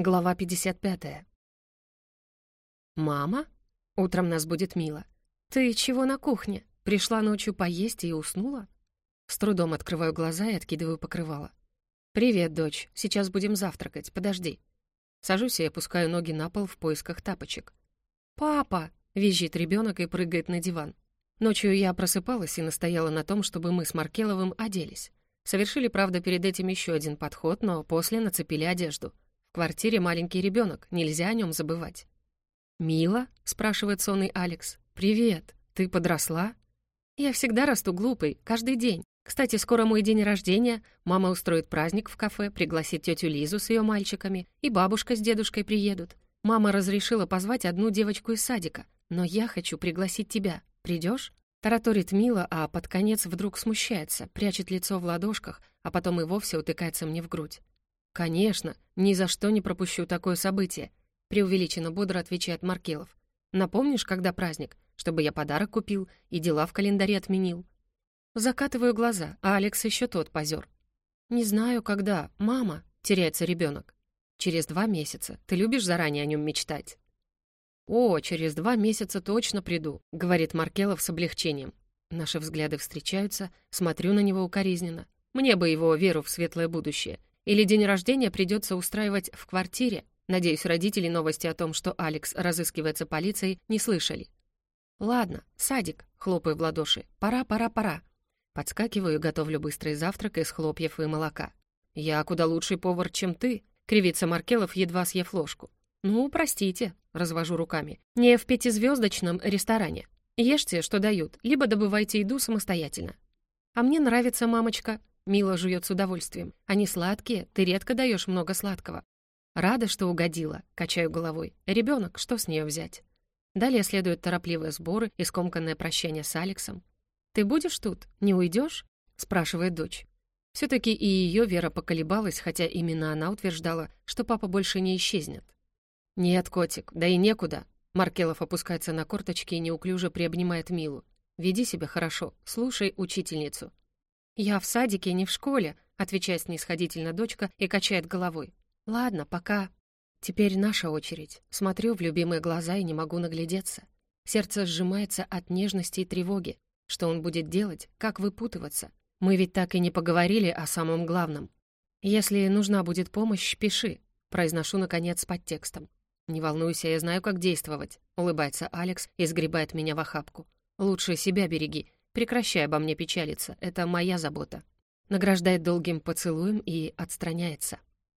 Глава 55. «Мама? Утром нас будет мило. Ты чего на кухне? Пришла ночью поесть и уснула?» С трудом открываю глаза и откидываю покрывало. «Привет, дочь. Сейчас будем завтракать. Подожди». Сажусь и опускаю ноги на пол в поисках тапочек. «Папа!» — визжит ребенок и прыгает на диван. Ночью я просыпалась и настояла на том, чтобы мы с Маркеловым оделись. Совершили, правда, перед этим еще один подход, но после нацепили одежду — квартире маленький ребенок, нельзя о нем забывать. «Мила?» — спрашивает сонный Алекс. «Привет. Ты подросла?» «Я всегда расту глупой, каждый день. Кстати, скоро мой день рождения. Мама устроит праздник в кафе, пригласит тетю Лизу с ее мальчиками, и бабушка с дедушкой приедут. Мама разрешила позвать одну девочку из садика, но я хочу пригласить тебя. Придешь? Тараторит Мила, а под конец вдруг смущается, прячет лицо в ладошках, а потом и вовсе утыкается мне в грудь. «Конечно, ни за что не пропущу такое событие», — преувеличенно бодро отвечает Маркелов. «Напомнишь, когда праздник, чтобы я подарок купил и дела в календаре отменил?» Закатываю глаза, а Алекс еще тот позер. «Не знаю, когда. Мама!» — теряется ребенок. «Через два месяца. Ты любишь заранее о нем мечтать?» «О, через два месяца точно приду», — говорит Маркелов с облегчением. Наши взгляды встречаются, смотрю на него укоризненно. Мне бы его веру в светлое будущее. Или день рождения придется устраивать в квартире. Надеюсь, родители новости о том, что Алекс разыскивается полицией, не слышали. «Ладно, садик», — хлопаю в ладоши. «Пора, пора, пора». Подскакиваю и готовлю быстрый завтрак из хлопьев и молока. «Я куда лучший повар, чем ты», — кривится Маркелов, едва съев ложку. «Ну, простите», — развожу руками. «Не в пятизвездочном ресторане. Ешьте, что дают, либо добывайте еду самостоятельно». «А мне нравится, мамочка», Мила жует с удовольствием. Они сладкие, ты редко даешь много сладкого. Рада, что угодила, качаю головой. Ребенок, что с нее взять? Далее следуют торопливые сборы и скомканное прощание с Алексом. «Ты будешь тут? Не уйдешь?» — спрашивает дочь. Все-таки и ее Вера поколебалась, хотя именно она утверждала, что папа больше не исчезнет. «Нет, котик, да и некуда». Маркелов опускается на корточки и неуклюже приобнимает Милу. «Веди себя хорошо, слушай учительницу. «Я в садике, не в школе», — отвечает снисходительно дочка и качает головой. «Ладно, пока». Теперь наша очередь. Смотрю в любимые глаза и не могу наглядеться. Сердце сжимается от нежности и тревоги. Что он будет делать? Как выпутываться? Мы ведь так и не поговорили о самом главном. «Если нужна будет помощь, пиши», — произношу, наконец, под текстом. «Не волнуйся, я знаю, как действовать», — улыбается Алекс и сгребает меня в охапку. «Лучше себя береги, Прекращай обо мне печалиться, это моя забота. Награждает долгим поцелуем и отстраняется.